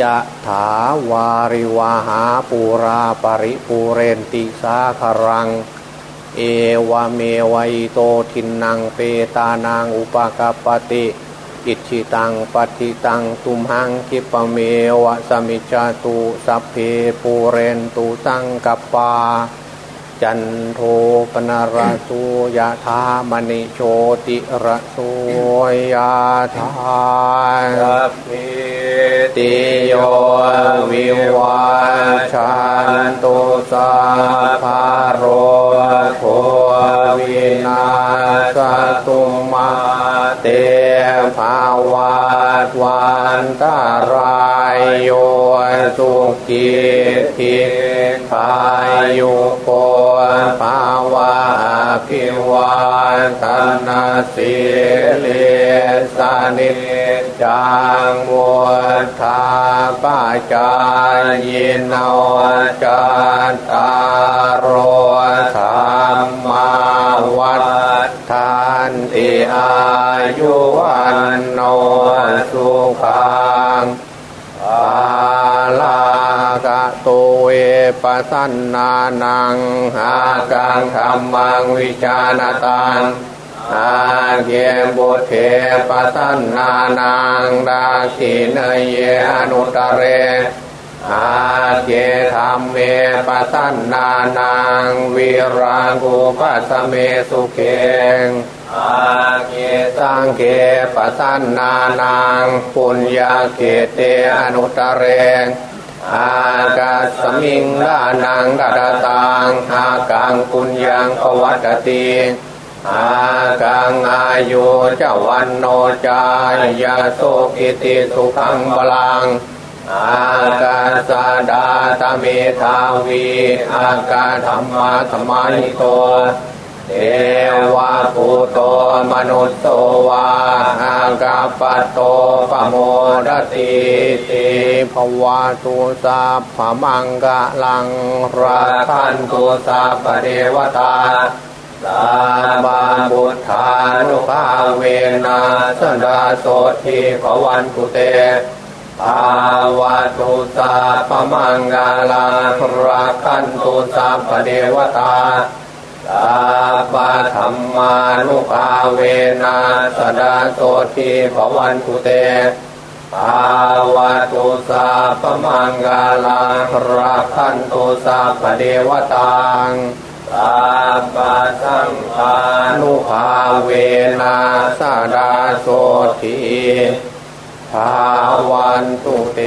ยะถาวาริวาหาปูราปริปูเรนติสาครัง เอวเมวัยโตทินังเปตานางอุปกาปติอิชิตังปฏิตังตุมหังคิปเมวะสมิจาตุสัพเพปูเรนตุสังกปา จันโทปนารสุยะธามณิโชติระโสยะธาสัพพิ ติโยวิวัชันตุสัพพะโรโควินาสตุมาเตภาวะวันตารายโยสุกิทิพายุโกภาวะพิวัน ธนาสิเลสานิจจังวุธาปจายโนจัตตารโรธรรมาวัฏทานติอายุวันโนสุขังอาลา กะโตเวปัสสนานังหากังธรรมังวิจารตังอาเกบุเทปัสสนานังดาขินเยอนุตเรอาเจธรรมเมปัสสนานังวิรังกุปัสเมสุเกงอาเกสังเกปัสสนานังปุญญักเขตเต อะนุตตะเร อัคคัสมิง ทานัง ทะทะตังอัคคังปุญญัง ปะวัฑฒะติอัคคังอายุ จะ วัณโณ จะ ยะโสกิตติสุขัง พะลัง อัคคัสสะ ทาตา เมธาวี อัคคะธัมมะสะมาหิโต เทวะภูโตมนุสโตวาหากาปโตปโมดติติภวะตุสาพมังกะลังราคันตุสาปเดวตาสาบาบุทธานุภาเวนะสนดาโสทีขวันกุเตภาวะตุสาปมังกาลังราคันตุสาปเดวตา สาปะธรรมานุภาเวนะสดาโสทีภวันตุเตภาวะตุสาปมังกาลังราคันตุสาปเดวตังสาปะสังฆานุภาเวนะสดาโสทีภาวันตุเต